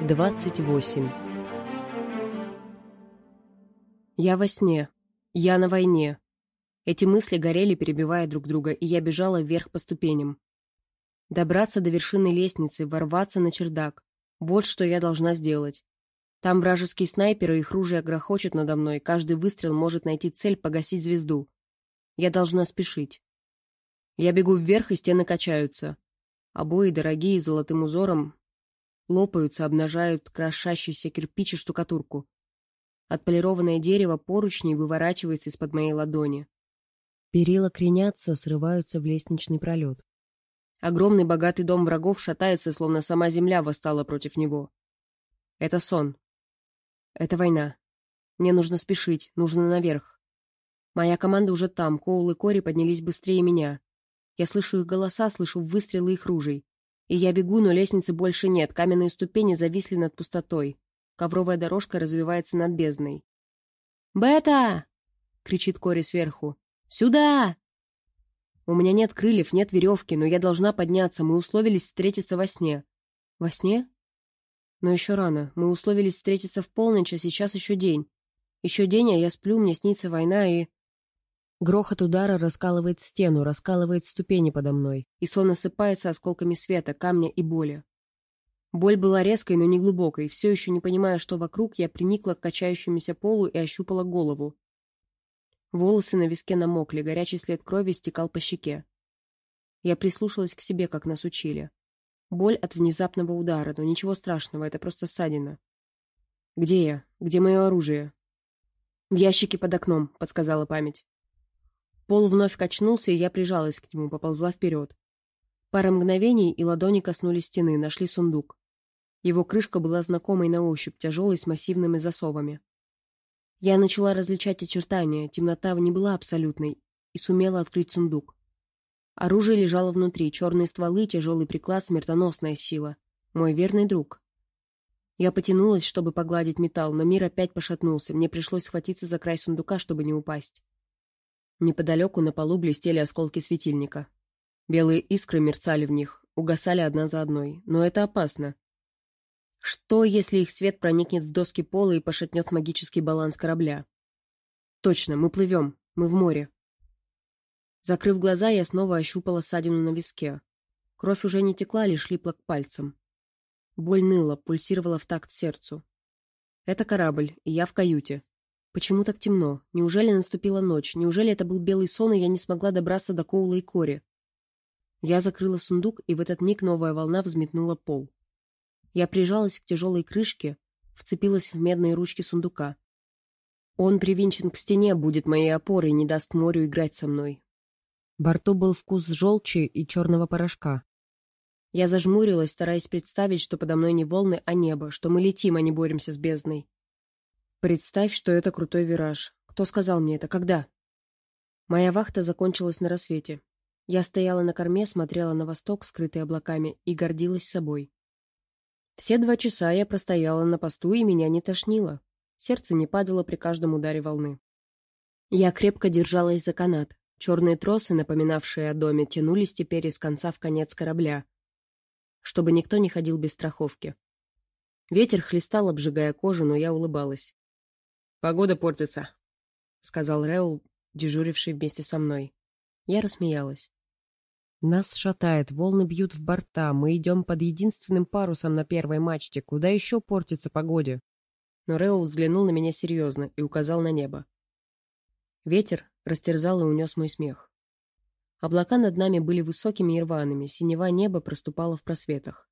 28 Я во сне. Я на войне. Эти мысли горели, перебивая друг друга, и я бежала вверх по ступеням. Добраться до вершины лестницы, ворваться на чердак. Вот что я должна сделать. Там вражеские снайперы, их ружья грохочут надо мной, каждый выстрел может найти цель, погасить звезду. Я должна спешить. Я бегу вверх, и стены качаются. Обои, дорогие, золотым узором, лопаются, обнажают крошащийся кирпич и штукатурку. Отполированное дерево поручней выворачивается из-под моей ладони. Перила кренятся, срываются в лестничный пролет. Огромный богатый дом врагов шатается, словно сама земля восстала против него. Это сон. Это война. Мне нужно спешить, нужно наверх. Моя команда уже там, Коул и Кори поднялись быстрее меня. Я слышу их голоса, слышу выстрелы их ружей. И я бегу, но лестницы больше нет, каменные ступени зависли над пустотой. Ковровая дорожка развивается над бездной. «Бета!» — кричит Кори сверху. «Сюда!» У меня нет крыльев, нет веревки, но я должна подняться. Мы условились встретиться во сне. Во сне? Но еще рано. Мы условились встретиться в полночь, а сейчас еще день. Еще день, а я сплю, мне снится война и... Грохот удара раскалывает стену, раскалывает ступени подо мной, и сон осыпается осколками света, камня и боли. Боль была резкой, но не глубокой. Все еще не понимая, что вокруг, я приникла к качающемуся полу и ощупала голову. Волосы на виске намокли, горячий след крови стекал по щеке. Я прислушалась к себе, как нас учили. Боль от внезапного удара, но ничего страшного, это просто ссадина. «Где я? Где мое оружие?» «В ящике под окном», — подсказала память. Пол вновь качнулся, и я прижалась к нему, поползла вперед. Пара мгновений, и ладони коснулись стены, нашли сундук. Его крышка была знакомой на ощупь, тяжелой, с массивными засовами. Я начала различать очертания, темнота не была абсолютной, и сумела открыть сундук. Оружие лежало внутри, черные стволы, тяжелый приклад, смертоносная сила. Мой верный друг. Я потянулась, чтобы погладить металл, но мир опять пошатнулся, мне пришлось схватиться за край сундука, чтобы не упасть. Неподалеку на полу блестели осколки светильника. Белые искры мерцали в них, угасали одна за одной. Но это опасно. Что, если их свет проникнет в доски пола и пошатнет магический баланс корабля? Точно, мы плывем. Мы в море. Закрыв глаза, я снова ощупала ссадину на виске. Кровь уже не текла, лишь липла к пальцам. Боль ныла, пульсировала в такт сердцу. Это корабль, и я в каюте. Почему так темно? Неужели наступила ночь? Неужели это был белый сон, и я не смогла добраться до Коула и Кори? Я закрыла сундук, и в этот миг новая волна взметнула пол. Я прижалась к тяжелой крышке, вцепилась в медные ручки сундука. Он привинчен к стене, будет моей опорой, не даст морю играть со мной. Борту был вкус желчи и черного порошка. Я зажмурилась, стараясь представить, что подо мной не волны, а небо, что мы летим, а не боремся с бездной. Представь, что это крутой вираж. Кто сказал мне это? Когда? Моя вахта закончилась на рассвете. Я стояла на корме, смотрела на восток, скрытый облаками, и гордилась собой. Все два часа я простояла на посту, и меня не тошнило. Сердце не падало при каждом ударе волны. Я крепко держалась за канат. Черные тросы, напоминавшие о доме, тянулись теперь из конца в конец корабля, чтобы никто не ходил без страховки. Ветер хлестал, обжигая кожу, но я улыбалась. «Погода портится», — сказал Реул, дежуривший вместе со мной. Я рассмеялась. «Нас шатает, волны бьют в борта, мы идем под единственным парусом на первой мачте. Куда еще портится погоде?» Но Реул взглянул на меня серьезно и указал на небо. Ветер растерзал и унес мой смех. Облака над нами были высокими и рваными, синева неба проступала в просветах.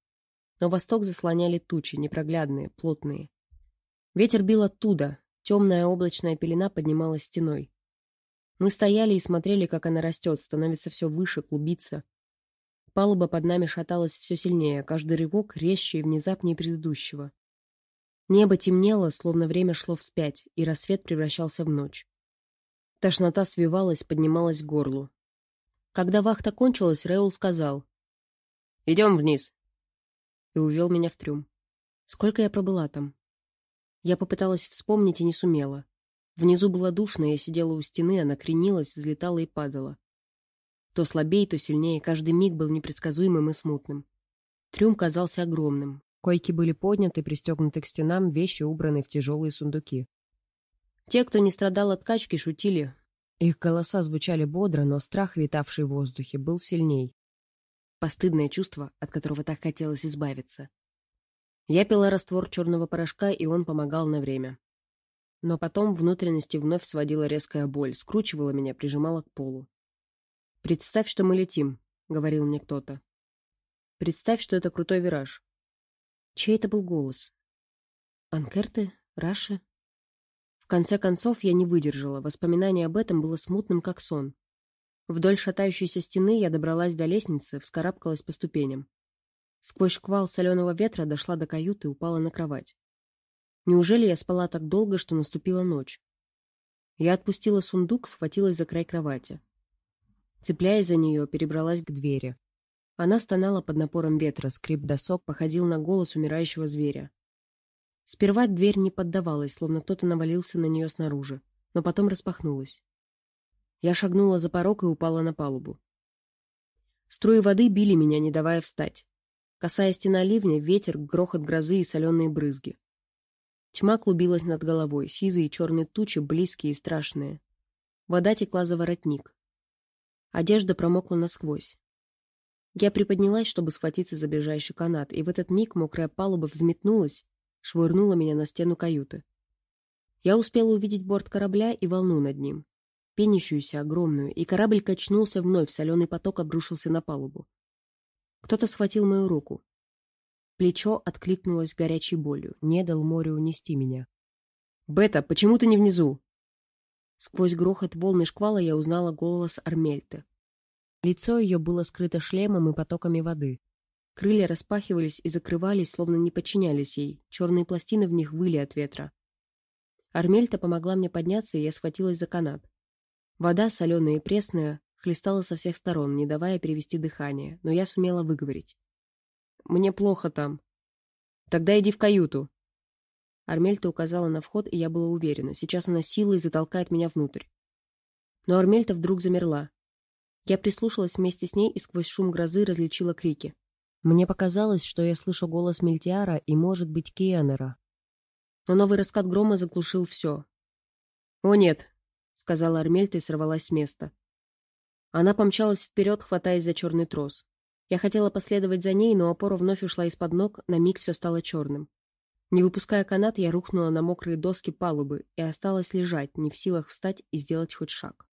Но восток заслоняли тучи, непроглядные, плотные. Ветер бил оттуда, Темная облачная пелена поднималась стеной. Мы стояли и смотрели, как она растет, становится все выше, клубится. Палуба под нами шаталась все сильнее, каждый рывок резче и внезапнее предыдущего. Небо темнело, словно время шло вспять, и рассвет превращался в ночь. Тошнота свивалась, поднималась к горлу. Когда вахта кончилась, Рэул сказал «Идем вниз» и увел меня в трюм. Сколько я пробыла там? Я попыталась вспомнить и не сумела. Внизу было душно, я сидела у стены, она кренилась, взлетала и падала. То слабее, то сильнее, каждый миг был непредсказуемым и смутным. Трюм казался огромным. Койки были подняты, пристегнуты к стенам, вещи убраны в тяжелые сундуки. Те, кто не страдал от качки, шутили. Их голоса звучали бодро, но страх, витавший в воздухе, был сильней. Постыдное чувство, от которого так хотелось избавиться. Я пила раствор черного порошка, и он помогал на время. Но потом внутренности вновь сводила резкая боль, скручивала меня, прижимала к полу. «Представь, что мы летим», — говорил мне кто-то. «Представь, что это крутой вираж». Чей это был голос? Анкерты? Раши? В конце концов я не выдержала, воспоминание об этом было смутным, как сон. Вдоль шатающейся стены я добралась до лестницы, вскарабкалась по ступеням. Сквозь шквал соленого ветра дошла до каюты и упала на кровать. Неужели я спала так долго, что наступила ночь? Я отпустила сундук, схватилась за край кровати. Цепляясь за нее, перебралась к двери. Она стонала под напором ветра, скрип досок походил на голос умирающего зверя. Сперва дверь не поддавалась, словно кто-то навалился на нее снаружи, но потом распахнулась. Я шагнула за порог и упала на палубу. Струи воды били меня, не давая встать. Касая стена ливня, ветер, грохот грозы и соленые брызги. Тьма клубилась над головой, сизые и черные тучи, близкие и страшные. Вода текла за воротник. Одежда промокла насквозь. Я приподнялась, чтобы схватиться за ближайший канат, и в этот миг мокрая палуба взметнулась, швырнула меня на стену каюты. Я успела увидеть борт корабля и волну над ним, пенящуюся огромную, и корабль качнулся вновь, соленый поток обрушился на палубу. Кто-то схватил мою руку. Плечо откликнулось горячей болью, не дал морю унести меня. «Бета, почему ты не внизу?» Сквозь грохот волны шквала я узнала голос Армельты. Лицо ее было скрыто шлемом и потоками воды. Крылья распахивались и закрывались, словно не подчинялись ей. Черные пластины в них выли от ветра. Армельта помогла мне подняться, и я схватилась за канат. Вода, соленая и пресная, хлестала со всех сторон, не давая перевести дыхание, но я сумела выговорить. «Мне плохо там». «Тогда иди в каюту». Армельта указала на вход, и я была уверена, сейчас она силой затолкает меня внутрь. Но Армельта вдруг замерла. Я прислушалась вместе с ней и сквозь шум грозы различила крики. Мне показалось, что я слышу голос Мельтиара и, может быть, Киэнера. Но новый раскат грома заглушил все. «О, нет!» — сказала Армельта и сорвалась с места. Она помчалась вперед, хватаясь за черный трос. Я хотела последовать за ней, но опора вновь ушла из-под ног, на миг все стало черным. Не выпуская канат, я рухнула на мокрые доски палубы и осталась лежать, не в силах встать и сделать хоть шаг.